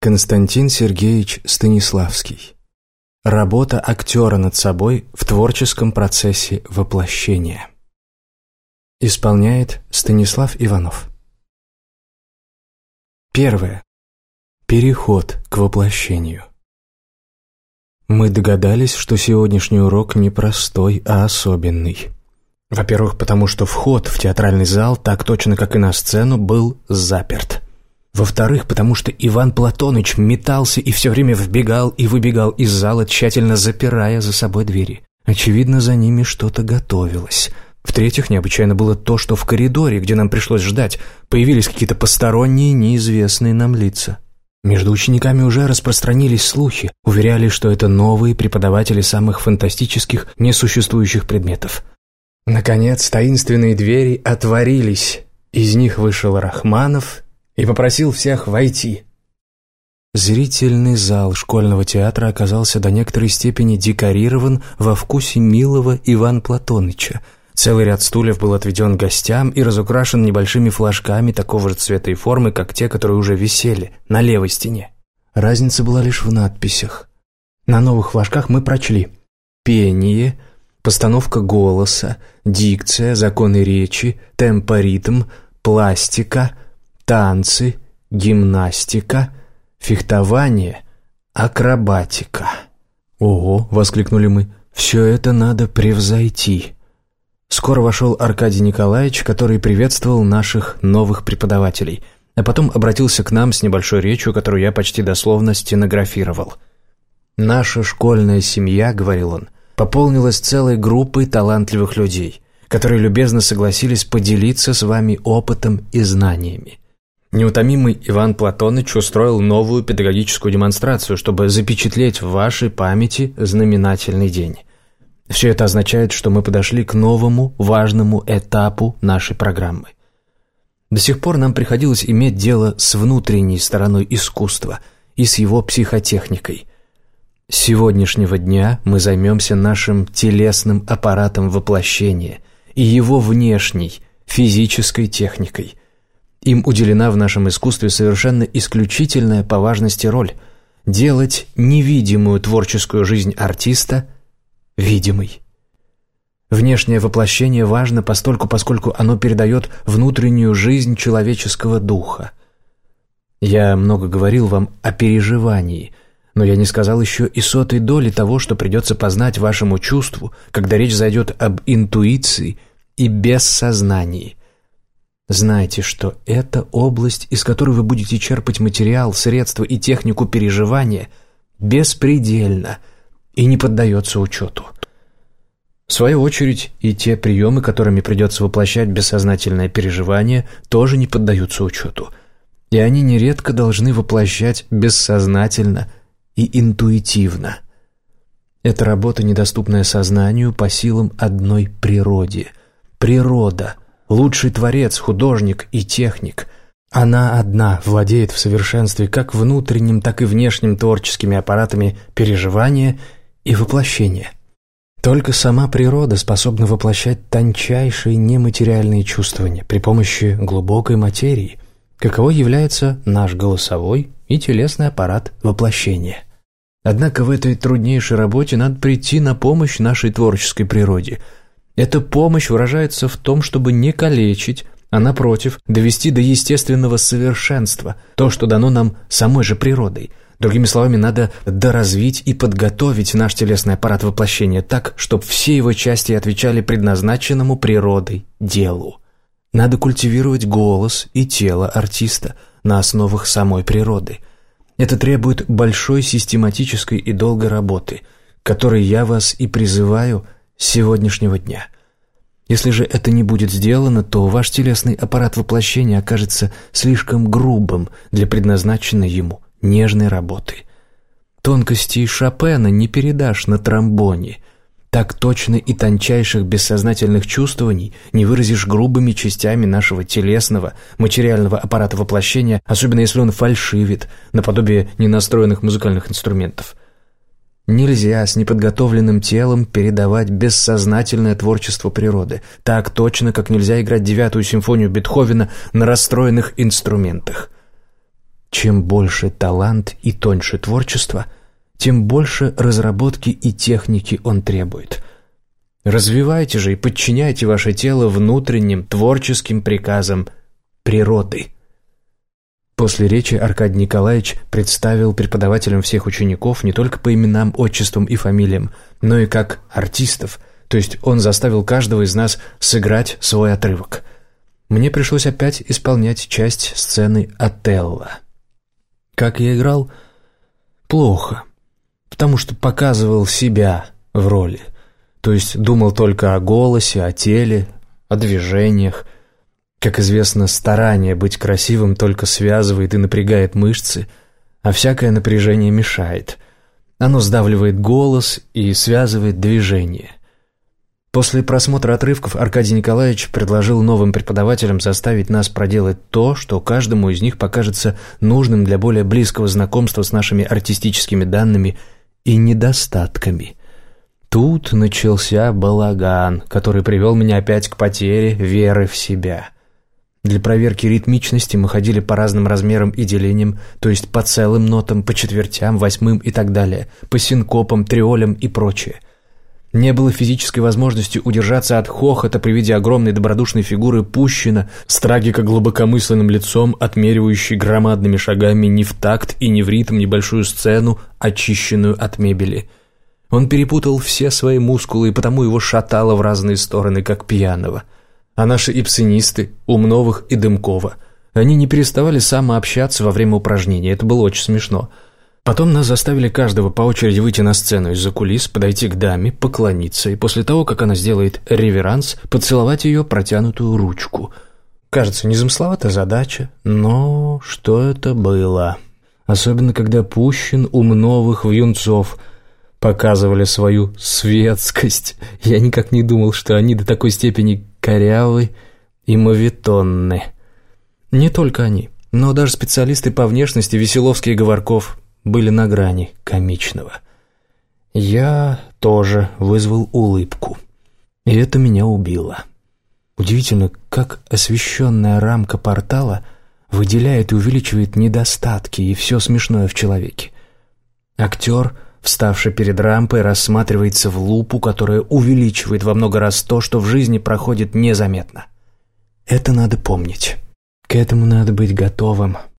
Константин Сергеевич Станиславский. Работа актера над собой в творческом процессе воплощения. Исполняет Станислав Иванов. Первое. Переход к воплощению. Мы догадались, что сегодняшний урок не простой, а особенный. Во-первых, потому что вход в театральный зал, так точно как и на сцену, был заперт. Во-вторых, потому что Иван Платоныч метался и все время вбегал и выбегал из зала, тщательно запирая за собой двери. Очевидно, за ними что-то готовилось. В-третьих, необычайно было то, что в коридоре, где нам пришлось ждать, появились какие-то посторонние, неизвестные нам лица. Между учениками уже распространились слухи, уверяли, что это новые преподаватели самых фантастических, несуществующих предметов. Наконец, таинственные двери отворились. Из них вышел Рахманов и попросил всех войти. Зрительный зал школьного театра оказался до некоторой степени декорирован во вкусе милого Ивана Платоныча. Целый ряд стульев был отведен гостям и разукрашен небольшими флажками такого же цвета и формы, как те, которые уже висели на левой стене. Разница была лишь в надписях. На новых флажках мы прочли «Пение», «Постановка голоса», «Дикция», «Законы речи», «Темпоритм», «Пластика», танцы, гимнастика, фехтование, акробатика. «Ого!» — воскликнули мы. «Все это надо превзойти». Скоро вошел Аркадий Николаевич, который приветствовал наших новых преподавателей, а потом обратился к нам с небольшой речью, которую я почти дословно стенографировал. «Наша школьная семья», — говорил он, — пополнилась целой группой талантливых людей, которые любезно согласились поделиться с вами опытом и знаниями. Неутомимый Иван Платоныч устроил новую педагогическую демонстрацию, чтобы запечатлеть в вашей памяти знаменательный день. Все это означает, что мы подошли к новому важному этапу нашей программы. До сих пор нам приходилось иметь дело с внутренней стороной искусства и с его психотехникой. С сегодняшнего дня мы займемся нашим телесным аппаратом воплощения и его внешней, физической техникой – им уделена в нашем искусстве совершенно исключительная по важности роль – делать невидимую творческую жизнь артиста видимой. Внешнее воплощение важно постольку, поскольку оно передает внутреннюю жизнь человеческого духа. Я много говорил вам о переживании, но я не сказал еще и сотой доли того, что придется познать вашему чувству, когда речь зайдет об интуиции и бессознании. Знайте, что эта область, из которой вы будете черпать материал, средства и технику переживания, беспредельна и не поддается учету. В свою очередь, и те приемы, которыми придется воплощать бессознательное переживание, тоже не поддаются учету. И они нередко должны воплощать бессознательно и интуитивно. Эта работа, недоступная сознанию, по силам одной природе. Природа – лучший творец, художник и техник. Она одна владеет в совершенстве как внутренним, так и внешним творческими аппаратами переживания и воплощения. Только сама природа способна воплощать тончайшие нематериальные чувствования при помощи глубокой материи, каково является наш голосовой и телесный аппарат воплощения. Однако в этой труднейшей работе надо прийти на помощь нашей творческой природе – эта помощь выражается в том, чтобы не калечить, а напротив, довести до естественного совершенства то, что дано нам самой же природой. Другими словами, надо доразвить и подготовить наш телесный аппарат воплощения так, чтобы все его части отвечали предназначенному природой делу. Надо культивировать голос и тело артиста на основах самой природы. Это требует большой систематической и долгой работы, которой я вас и призываю – сегодняшнего дня. Если же это не будет сделано, то ваш телесный аппарат воплощения окажется слишком грубым для предназначенной ему нежной работы. Тонкости Шопена не передашь на тромбоне. Так точно и тончайших бессознательных чувствований не выразишь грубыми частями нашего телесного, материального аппарата воплощения, особенно если он фальшивит, наподобие ненастроенных музыкальных инструментов – Нельзя с неподготовленным телом передавать бессознательное творчество природы, так точно, как нельзя играть девятую симфонию Бетховена на расстроенных инструментах. Чем больше талант и тоньше творчество, тем больше разработки и техники он требует. Развивайте же и подчиняйте ваше тело внутренним творческим приказам природы. После речи Аркадий Николаевич представил преподавателям всех учеников не только по именам, отчествам и фамилиям, но и как артистов, то есть он заставил каждого из нас сыграть свой отрывок. Мне пришлось опять исполнять часть сцены «Отелло». Как я играл? Плохо, потому что показывал себя в роли – то есть думал только о голосе, о теле, о движениях. Как известно, старание быть красивым только связывает и напрягает мышцы, а всякое напряжение мешает. Оно сдавливает голос и связывает движение. После просмотра отрывков Аркадий Николаевич предложил новым преподавателям заставить нас проделать то, что каждому из них покажется нужным для более близкого знакомства с нашими артистическими данными и недостатками. Тут начался балаган, который привел меня опять к потере веры в себя. Для проверки ритмичности мы ходили по разным размерам и делениям, то есть по целым нотам, по четвертям, восьмым и так далее, по синкопам, триолям и прочее. Не было физической возможности удержаться от хохота при виде огромной добродушной фигуры Пущина с трагико-глубокомысленным лицом, отмеривающей громадными шагами не в такт и не в ритм небольшую сцену, очищенную от мебели – он перепутал все свои мускулы, и потому его шатало в разные стороны, как пьяного. А наши ипсинисты, Умновых и Дымкова, они не переставали самообщаться во время упражнений, это было очень смешно. Потом нас заставили каждого по очереди выйти на сцену из-за кулис, подойти к даме, поклониться, и после того, как она сделает реверанс, поцеловать ее протянутую ручку. Кажется, незамысловатая задача, но что это было? Особенно, когда пущен Умновых в юнцов – показывали свою светскость. Я никак не думал, что они до такой степени корявы и мавитонны. Не только они, но даже специалисты по внешности Веселовский и Говорков были на грани комичного. Я тоже вызвал улыбку, и это меня убило. Удивительно, как освещенная рамка портала выделяет и увеличивает недостатки и все смешное в человеке. Актер — Вставший перед рампой, рассматривается в лупу, которая увеличивает во много раз то, что в жизни проходит незаметно. Это надо помнить. К этому надо быть готовым.